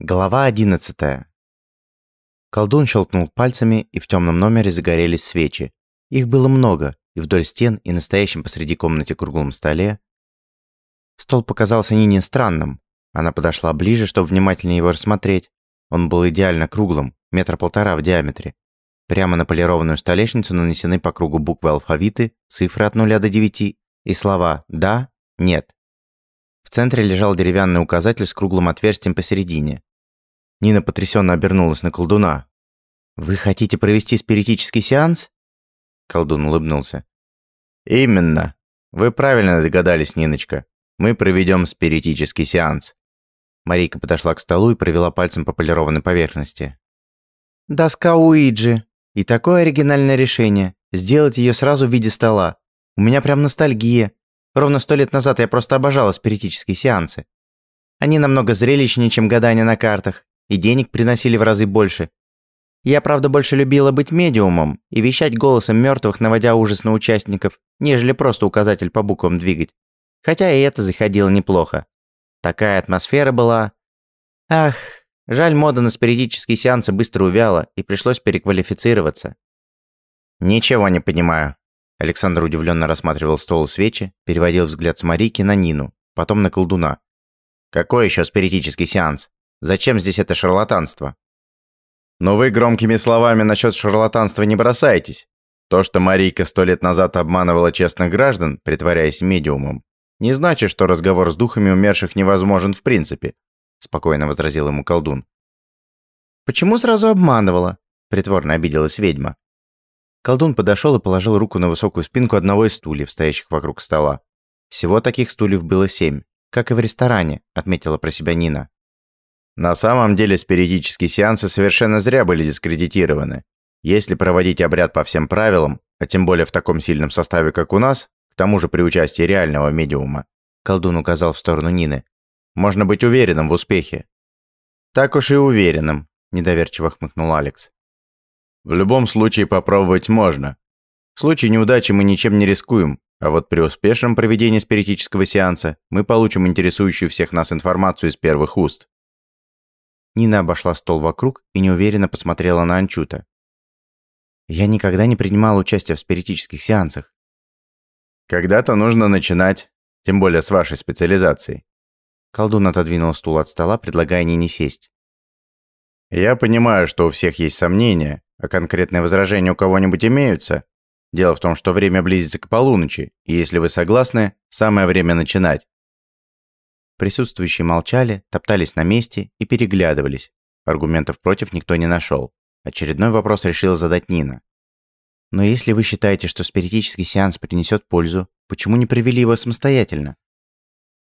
Глава 11. Колдун щелкнул пальцами, и в темном номере загорелись свечи. Их было много, и вдоль стен, и на стоящем посреди комнаты круглом столе. Стол показался Нине странным. Она подошла ближе, чтобы внимательнее его рассмотреть. Он был идеально круглым, метра полтора в диаметре. Прямо на полированную столешницу нанесены по кругу буквы алфавиты, цифры от нуля до девяти и слова «да», «нет». В центре лежал деревянный указатель с круглым отверстием посередине. Нина потрясенно обернулась на колдуна. «Вы хотите провести спиритический сеанс?» Колдун улыбнулся. «Именно. Вы правильно догадались, Ниночка. Мы проведем спиритический сеанс». Марийка подошла к столу и провела пальцем по полированной поверхности. «Доска Уиджи. И такое оригинальное решение. Сделать ее сразу в виде стола. У меня прям ностальгия. Ровно сто лет назад я просто обожала спиритические сеансы. Они намного зрелищнее, чем гадания на картах и денег приносили в разы больше. Я, правда, больше любила быть медиумом и вещать голосом мертвых, наводя ужас на участников, нежели просто указатель по буквам двигать. Хотя и это заходило неплохо. Такая атмосфера была... Ах, жаль, мода на спиритические сеансы быстро увяла, и пришлось переквалифицироваться. «Ничего не понимаю». Александр удивленно рассматривал стол и свечи, переводил взгляд с Марики на Нину, потом на колдуна. «Какой еще спиритический сеанс?» Зачем здесь это шарлатанство? Но вы громкими словами насчет шарлатанства не бросайтесь. То, что Марийка сто лет назад обманывала честных граждан, притворяясь медиумом, не значит, что разговор с духами умерших невозможен в принципе, спокойно возразил ему колдун. Почему сразу обманывала? притворно обиделась ведьма. Колдун подошел и положил руку на высокую спинку одного из стульев, стоящих вокруг стола. Всего таких стульев было семь, как и в ресторане, отметила про себя Нина. На самом деле спиритические сеансы совершенно зря были дискредитированы. Если проводить обряд по всем правилам, а тем более в таком сильном составе, как у нас, к тому же при участии реального медиума, колдун указал в сторону Нины, можно быть уверенным в успехе. Так уж и уверенным, недоверчиво хмыкнул Алекс. В любом случае попробовать можно. В случае неудачи мы ничем не рискуем, а вот при успешном проведении спиритического сеанса мы получим интересующую всех нас информацию из первых уст. Нина обошла стол вокруг и неуверенно посмотрела на Анчута. «Я никогда не принимала участие в спиритических сеансах». «Когда-то нужно начинать, тем более с вашей специализацией». Колдун отодвинул стул от стола, предлагая Нине сесть. «Я понимаю, что у всех есть сомнения, а конкретные возражения у кого-нибудь имеются. Дело в том, что время близится к полуночи, и если вы согласны, самое время начинать. Присутствующие молчали, топтались на месте и переглядывались. Аргументов против никто не нашел. Очередной вопрос решила задать Нина. «Но если вы считаете, что спиритический сеанс принесет пользу, почему не провели его самостоятельно?»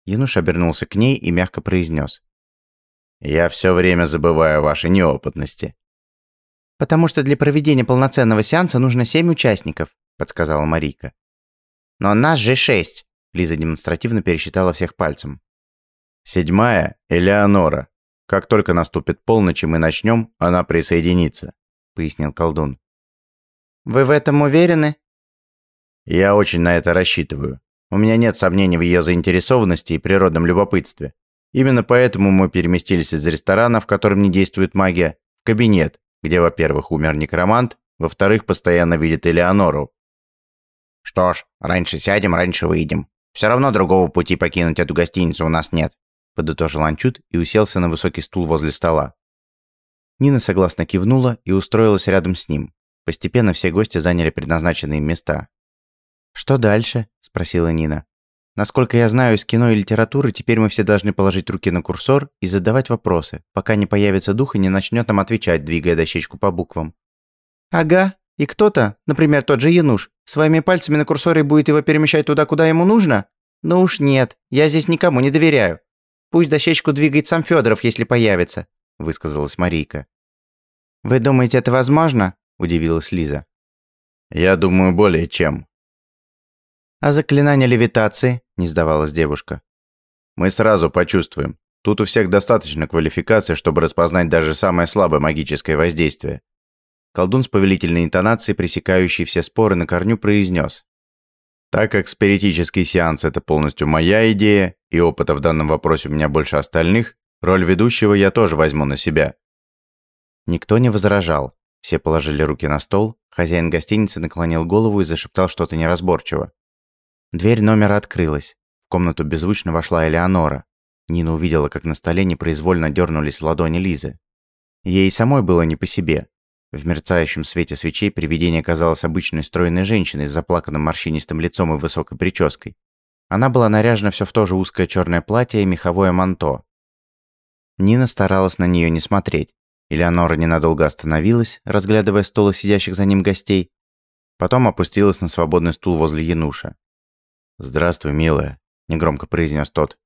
Юноша обернулся к ней и мягко произнес. «Я все время забываю о вашей неопытности». «Потому что для проведения полноценного сеанса нужно семь участников», подсказала Марийка. «Но нас же шесть», Лиза демонстративно пересчитала всех пальцем. Седьмая – Элеонора. Как только наступит полночь и мы начнем, она присоединится», – пояснил колдун. «Вы в этом уверены?» «Я очень на это рассчитываю. У меня нет сомнений в ее заинтересованности и природном любопытстве. Именно поэтому мы переместились из ресторана, в котором не действует магия, в кабинет, где, во-первых, умер некромант, во-вторых, постоянно видит Элеонору. «Что ж, раньше сядем, раньше выйдем. Все равно другого пути покинуть эту гостиницу у нас нет», подытожил Анчут и уселся на высокий стул возле стола. Нина согласно кивнула и устроилась рядом с ним. Постепенно все гости заняли предназначенные места. «Что дальше?» – спросила Нина. «Насколько я знаю из кино и литературы, теперь мы все должны положить руки на курсор и задавать вопросы, пока не появится дух и не начнет нам отвечать, двигая дощечку по буквам». «Ага, и кто-то, например, тот же Януш, своими пальцами на курсоре будет его перемещать туда, куда ему нужно? Ну уж нет, я здесь никому не доверяю. Пусть дощечку двигает сам Федоров, если появится», – высказалась Марийка. «Вы думаете, это возможно?» – удивилась Лиза. «Я думаю, более чем». «А заклинание левитации?» – не сдавалась девушка. «Мы сразу почувствуем. Тут у всех достаточно квалификации, чтобы распознать даже самое слабое магическое воздействие». Колдун с повелительной интонацией, пресекающий все споры на корню, произнес. Так как спиритический сеанс – это полностью моя идея, и опыта в данном вопросе у меня больше остальных, Роль ведущего я тоже возьму на себя». Никто не возражал. Все положили руки на стол, хозяин гостиницы наклонил голову и зашептал что-то неразборчиво. Дверь номера открылась. В комнату беззвучно вошла Элеонора. Нина увидела, как на столе непроизвольно дернулись ладони Лизы. Ей самой было не по себе. В мерцающем свете свечей привидение казалось обычной стройной женщиной с заплаканным морщинистым лицом и высокой прической. Она была наряжена все в то же узкое черное платье и меховое манто. Нина старалась на нее не смотреть. Элеонора ненадолго остановилась, разглядывая стол сидящих за ним гостей. Потом опустилась на свободный стул возле Януша. «Здравствуй, милая», – негромко произнес тот.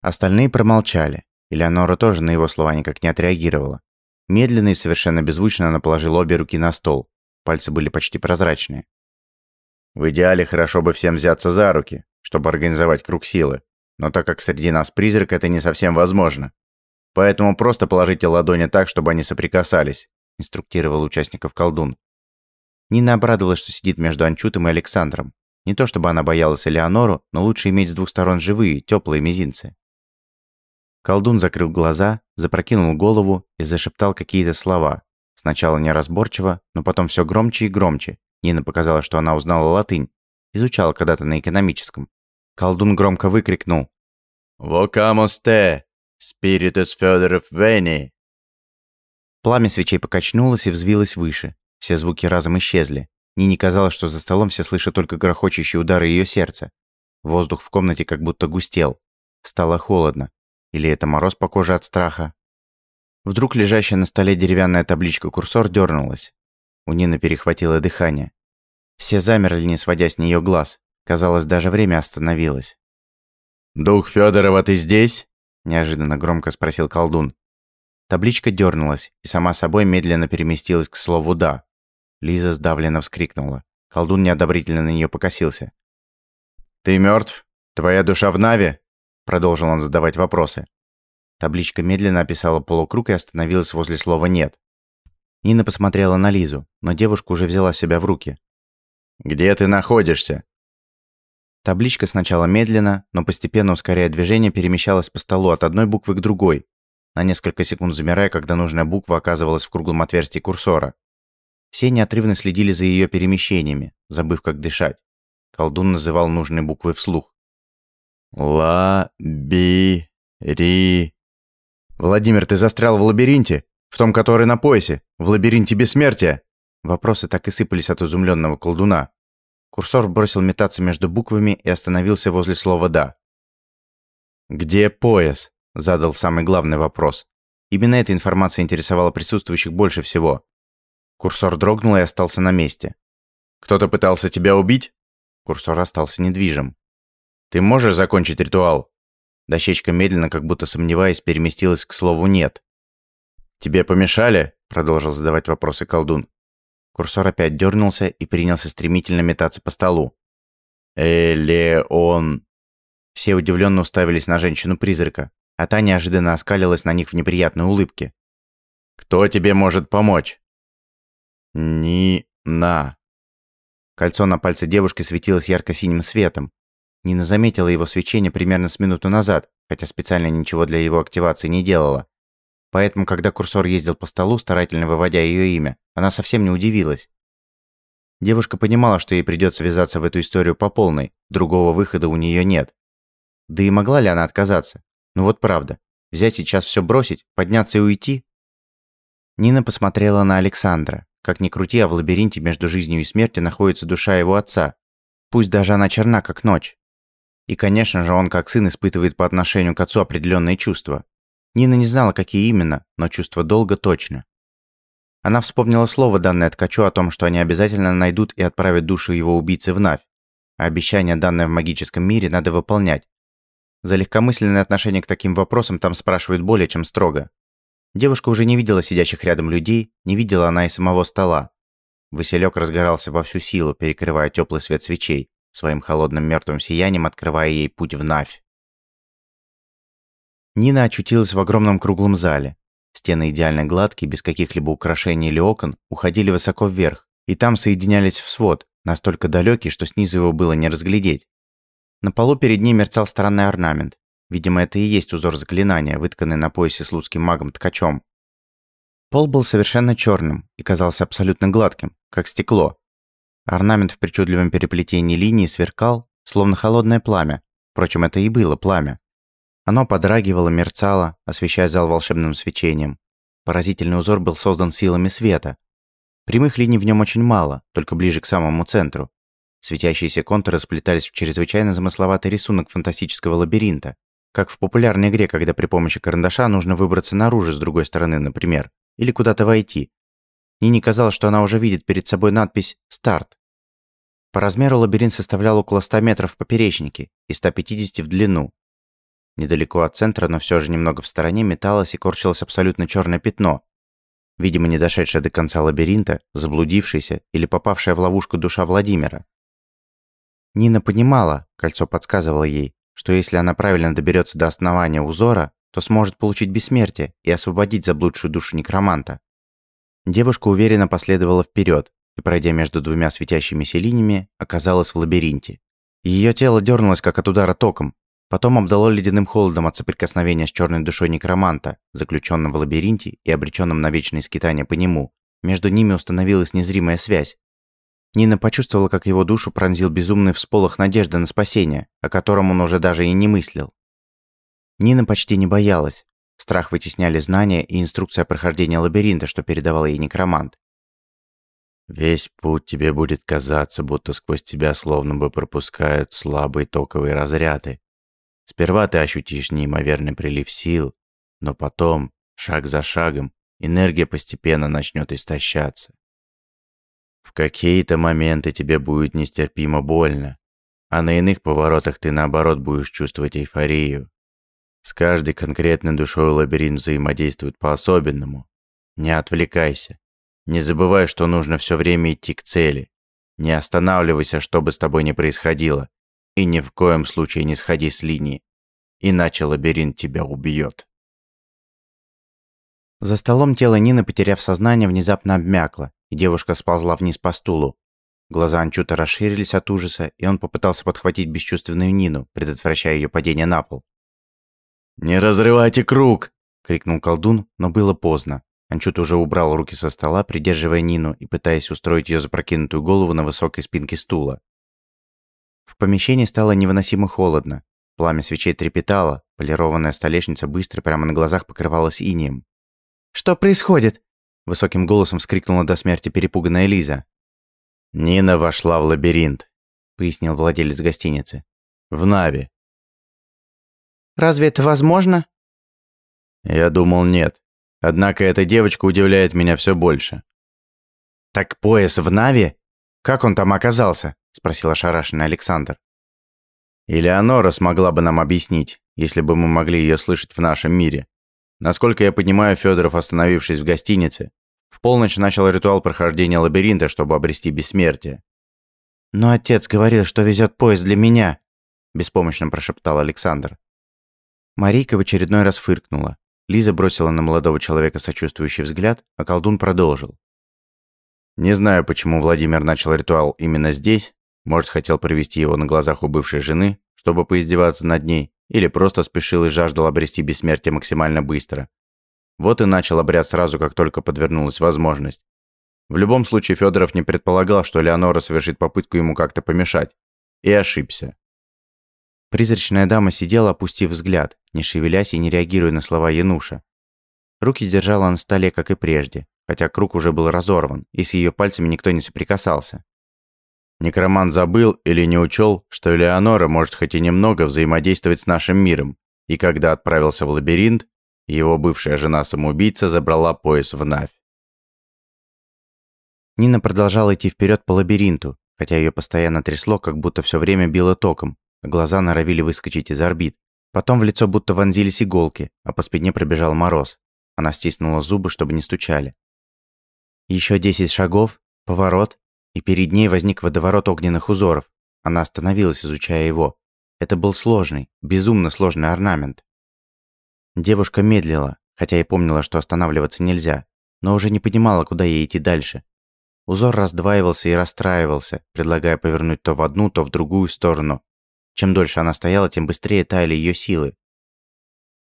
Остальные промолчали. Элеонора тоже на его слова никак не отреагировала. Медленно и совершенно беззвучно она положила обе руки на стол. Пальцы были почти прозрачные. В идеале хорошо бы всем взяться за руки, чтобы организовать круг силы. Но так как среди нас призрак, это не совсем возможно. Поэтому просто положите ладони так, чтобы они соприкасались», – инструктировал участников колдун. Нина обрадовалась, что сидит между Анчутом и Александром. Не то чтобы она боялась Элеонору, но лучше иметь с двух сторон живые, теплые мизинцы. Колдун закрыл глаза, запрокинул голову и зашептал какие-то слова. Сначала неразборчиво, но потом все громче и громче. Нина показала, что она узнала латынь. Изучала когда-то на экономическом. Колдун громко выкрикнул. «Вокамос те! Спиритус Федоров Вени!» Пламя свечей покачнулось и взвилось выше. Все звуки разом исчезли. Нине казалось, что за столом все слышат только грохочущие удары ее сердца. Воздух в комнате как будто густел. Стало холодно. Или это мороз по коже от страха? Вдруг лежащая на столе деревянная табличка курсор дернулась. У Нины перехватило дыхание. Все замерли, не сводя с нее глаз. Казалось, даже время остановилось. «Дух Федорова, ты здесь?» неожиданно громко спросил колдун. Табличка дернулась и сама собой медленно переместилась к слову «да». Лиза сдавленно вскрикнула. Колдун неодобрительно на нее покосился. «Ты мертв? Твоя душа в Наве?» Продолжил он задавать вопросы. Табличка медленно описала полукруг и остановилась возле слова «нет». Нина посмотрела на Лизу, но девушка уже взяла себя в руки. «Где ты находишься?» Табличка сначала медленно, но постепенно ускоряя движение, перемещалась по столу от одной буквы к другой, на несколько секунд замирая, когда нужная буква оказывалась в круглом отверстии курсора. Все неотрывно следили за ее перемещениями, забыв, как дышать. Колдун называл нужные буквы вслух. Ла би ри «Владимир, ты застрял в лабиринте? В том, который на поясе? В лабиринте бессмертия?» Вопросы так и сыпались от изумленного колдуна. Курсор бросил метаться между буквами и остановился возле слова «да». «Где пояс?» – задал самый главный вопрос. Именно эта информация интересовала присутствующих больше всего. Курсор дрогнул и остался на месте. «Кто-то пытался тебя убить?» Курсор остался недвижим. «Ты можешь закончить ритуал?» Дощечка медленно, как будто сомневаясь, переместилась к слову «нет». «Тебе помешали?» – продолжил задавать вопросы колдун. Курсор опять дернулся и принялся стремительно метаться по столу. «Элеон...» Все удивленно уставились на женщину-призрака, а та неожиданно оскалилась на них в неприятной улыбке. «Кто тебе может помочь?» «Нина...» Кольцо на пальце девушки светилось ярко-синим светом. Нина заметила его свечение примерно с минуту назад, хотя специально ничего для его активации не делала. Поэтому, когда курсор ездил по столу, старательно выводя ее имя, она совсем не удивилась. Девушка понимала, что ей придется ввязаться в эту историю по полной, другого выхода у нее нет. Да и могла ли она отказаться? Ну вот правда. Взять сейчас все бросить, подняться и уйти? Нина посмотрела на Александра. Как ни крути, а в лабиринте между жизнью и смертью находится душа его отца. Пусть даже она черна, как ночь. И, конечно же, он как сын испытывает по отношению к отцу определенные чувства. Нина не знала, какие именно, но чувство долга точно. Она вспомнила слово, данное Ткачу, о том, что они обязательно найдут и отправят душу его убийцы в Навь. А обещание, данное в магическом мире, надо выполнять. За легкомысленное отношение к таким вопросам там спрашивают более чем строго. Девушка уже не видела сидящих рядом людей, не видела она и самого стола. Василек разгорался во всю силу, перекрывая теплый свет свечей, своим холодным мертвым сиянием открывая ей путь в Навь. Нина очутилась в огромном круглом зале. Стены идеально гладкие, без каких-либо украшений или окон, уходили высоко вверх, и там соединялись в свод, настолько далекий, что снизу его было не разглядеть. На полу перед ней мерцал странный орнамент. Видимо, это и есть узор заклинания, вытканный на поясе слуцким магом-ткачом. Пол был совершенно черным и казался абсолютно гладким, как стекло. Орнамент в причудливом переплетении линий сверкал, словно холодное пламя. Впрочем, это и было пламя. Оно подрагивало, мерцало, освещая зал волшебным свечением. Поразительный узор был создан силами света. Прямых линий в нем очень мало, только ближе к самому центру. Светящиеся контуры сплетались в чрезвычайно замысловатый рисунок фантастического лабиринта, как в популярной игре, когда при помощи карандаша нужно выбраться наружу с другой стороны, например, или куда-то войти. Нине казалось, что она уже видит перед собой надпись «Старт». По размеру лабиринт составлял около 100 метров в поперечнике и 150 в длину. Недалеко от центра, но все же немного в стороне, металось и корчилось абсолютно черное пятно. Видимо, не дошедшая до конца лабиринта, заблудившаяся или попавшая в ловушку душа Владимира. Нина понимала, кольцо подсказывало ей, что если она правильно доберется до основания узора, то сможет получить бессмертие и освободить заблудшую душу некроманта. Девушка уверенно последовала вперед и, пройдя между двумя светящимися линиями, оказалась в лабиринте. Ее тело дернулось, как от удара током, потом обдало ледяным холодом от соприкосновения с черной душой некроманта, заключенным в лабиринте и обреченным на вечное скитание по нему. Между ними установилась незримая связь. Нина почувствовала, как его душу пронзил безумный всполох надежды на спасение, о котором он уже даже и не мыслил. Нина почти не боялась. Страх вытесняли знания и инструкция прохождения лабиринта, что передавал ей некромант. Весь путь тебе будет казаться, будто сквозь тебя словно бы пропускают слабые токовые разряды. Сперва ты ощутишь неимоверный прилив сил, но потом, шаг за шагом, энергия постепенно начнет истощаться. В какие-то моменты тебе будет нестерпимо больно, а на иных поворотах ты наоборот будешь чувствовать эйфорию. С каждой конкретной душой лабиринт взаимодействует по-особенному. Не отвлекайся. Не забывай, что нужно все время идти к цели. Не останавливайся, что бы с тобой ни происходило. И ни в коем случае не сходи с линии. Иначе лабиринт тебя убьет. За столом тело Нины, потеряв сознание, внезапно обмякло, и девушка сползла вниз по стулу. Глаза Анчута расширились от ужаса, и он попытался подхватить бесчувственную Нину, предотвращая ее падение на пол. «Не разрывайте круг!» — крикнул колдун, но было поздно. Анчут уже убрал руки со стола, придерживая Нину и пытаясь устроить ее запрокинутую голову на высокой спинке стула. В помещении стало невыносимо холодно. Пламя свечей трепетало, полированная столешница быстро прямо на глазах покрывалась инием. «Что происходит?» – высоким голосом вскрикнула до смерти перепуганная Лиза. «Нина вошла в лабиринт», – пояснил владелец гостиницы. «В Нави. Разве это возможно? Я думал, нет. Однако эта девочка удивляет меня все больше. Так пояс в Нави? Как он там оказался? Спросил ошарашенный Александр. Элеонора смогла бы нам объяснить, если бы мы могли ее слышать в нашем мире. Насколько я понимаю, Федоров, остановившись в гостинице, в полночь начал ритуал прохождения лабиринта, чтобы обрести бессмертие. «Но отец говорил, что везет поезд для меня», – беспомощно прошептал Александр. Марийка в очередной раз фыркнула. Лиза бросила на молодого человека сочувствующий взгляд, а колдун продолжил. «Не знаю, почему Владимир начал ритуал именно здесь. Может, хотел провести его на глазах у бывшей жены, чтобы поиздеваться над ней, или просто спешил и жаждал обрести бессмертие максимально быстро. Вот и начал обряд сразу, как только подвернулась возможность. В любом случае, Федоров не предполагал, что Леонора совершит попытку ему как-то помешать. И ошибся. Призрачная дама сидела, опустив взгляд, не шевелясь и не реагируя на слова Януша. Руки держала на столе, как и прежде, хотя круг уже был разорван, и с ее пальцами никто не соприкасался. Некромант забыл или не учел, что Элеонора может хоть и немного взаимодействовать с нашим миром, и когда отправился в лабиринт, его бывшая жена-самоубийца забрала пояс в Навь. Нина продолжала идти вперед по лабиринту, хотя ее постоянно трясло, как будто все время било током, Глаза норовили выскочить из орбит. Потом в лицо будто вонзились иголки, а по спине пробежал мороз. Она стиснула зубы, чтобы не стучали. Еще десять шагов, поворот, и перед ней возник водоворот огненных узоров. Она остановилась, изучая его. Это был сложный, безумно сложный орнамент. Девушка медлила, хотя и помнила, что останавливаться нельзя, но уже не понимала, куда ей идти дальше. Узор раздваивался и расстраивался, предлагая повернуть то в одну, то в другую сторону, чем дольше она стояла, тем быстрее таяли ее силы.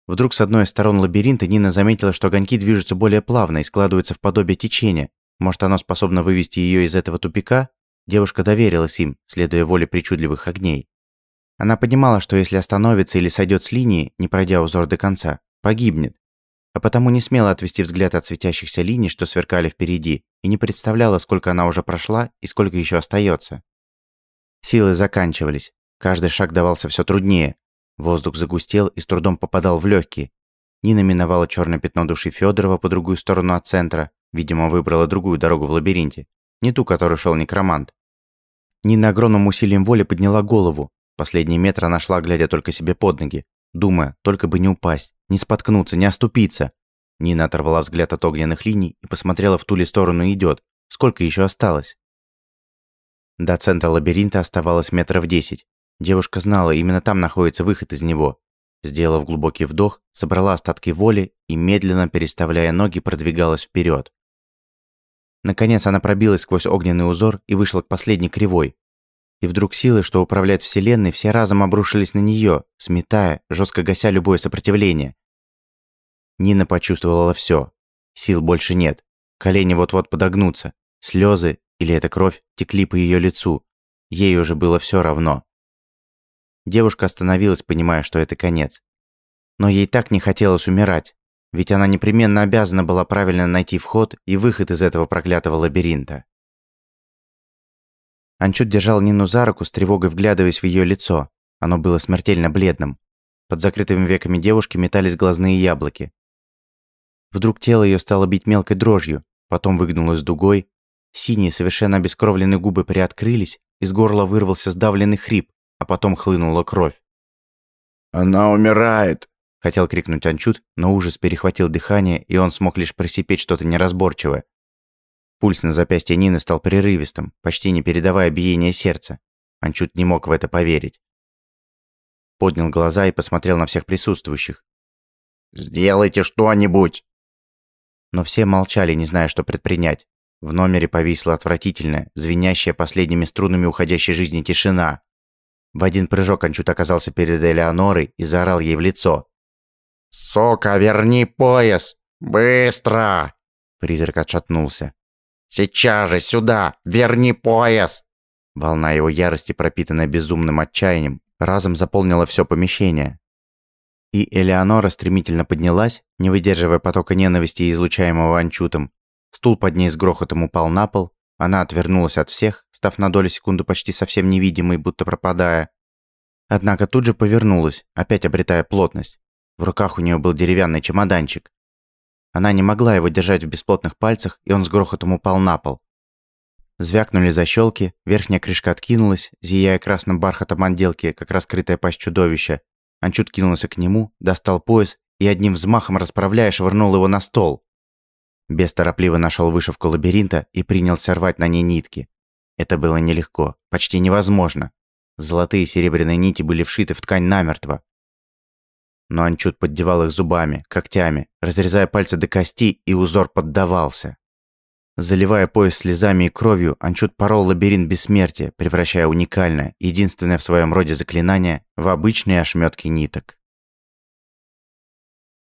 Вдруг с одной из сторон лабиринта Нина заметила, что огоньки движутся более плавно и складываются в подобие течения. Может, оно способно вывести ее из этого тупика? Девушка доверилась им, следуя воле причудливых огней. Она понимала, что если остановится или сойдет с линии, не пройдя узор до конца, погибнет. А потому не смела отвести взгляд от светящихся линий, что сверкали впереди, и не представляла, сколько она уже прошла и сколько еще остается. Силы заканчивались. Каждый шаг давался все труднее. Воздух загустел и с трудом попадал в легкие. Нина миновала черное пятно души Федорова по другую сторону от центра. Видимо, выбрала другую дорогу в лабиринте. Не ту, которую шел некромант. Нина огромным усилием воли подняла голову. Последний метр она шла, глядя только себе под ноги, думая, только бы не упасть, не споткнуться, не оступиться. Нина оторвала взгляд от огненных линий и посмотрела в ту ли сторону идет. Сколько еще осталось? До центра лабиринта оставалось метров десять. Девушка знала, именно там находится выход из него. Сделав глубокий вдох, собрала остатки воли и, медленно переставляя ноги, продвигалась вперед. Наконец она пробилась сквозь огненный узор и вышла к последней кривой. И вдруг силы, что управляют Вселенной, все разом обрушились на нее, сметая, жестко гася любое сопротивление. Нина почувствовала все. Сил больше нет. Колени вот-вот подогнутся. Слезы, или это кровь, текли по ее лицу. Ей уже было все равно. Девушка остановилась, понимая, что это конец. Но ей так не хотелось умирать, ведь она непременно обязана была правильно найти вход и выход из этого проклятого лабиринта. Анчут держал Нину за руку, с тревогой вглядываясь в ее лицо. Оно было смертельно бледным. Под закрытыми веками девушки метались глазные яблоки. Вдруг тело ее стало бить мелкой дрожью, потом выгнулось дугой, синие, совершенно обескровленные губы приоткрылись, из горла вырвался сдавленный хрип, а потом хлынула кровь. «Она умирает!» – хотел крикнуть Анчут, но ужас перехватил дыхание, и он смог лишь просипеть что-то неразборчивое. Пульс на запястье Нины стал прерывистым, почти не передавая биение сердца. Анчут не мог в это поверить. Поднял глаза и посмотрел на всех присутствующих. «Сделайте что-нибудь!» Но все молчали, не зная, что предпринять. В номере повисла отвратительная, звенящая последними струнами уходящей жизни тишина. В один прыжок Анчут оказался перед Элеонорой и заорал ей в лицо. «Сока, верни пояс! Быстро!» Призрак отшатнулся. «Сейчас же сюда! Верни пояс!» Волна его ярости, пропитанная безумным отчаянием, разом заполнила все помещение. И Элеонора стремительно поднялась, не выдерживая потока ненависти, излучаемого Анчутом. Стул под ней с грохотом упал на пол, она отвернулась от всех, став на долю секунды почти совсем невидимой, будто пропадая. Однако тут же повернулась, опять обретая плотность. В руках у нее был деревянный чемоданчик. Она не могла его держать в бесплотных пальцах, и он с грохотом упал на пол. Звякнули защелки, верхняя крышка откинулась, зияя красным бархатом отделки, как раскрытая пасть чудовища. Анчут кинулся к нему, достал пояс и одним взмахом расправляя швырнул его на стол. Бес торопливо нашел вышивку лабиринта и принялся рвать на ней нитки. Это было нелегко, почти невозможно. Золотые и серебряные нити были вшиты в ткань намертво. Но Анчут поддевал их зубами, когтями, разрезая пальцы до кости, и узор поддавался. Заливая пояс слезами и кровью, Анчут порол лабиринт бессмертия, превращая уникальное, единственное в своем роде заклинание в обычные ошметки ниток.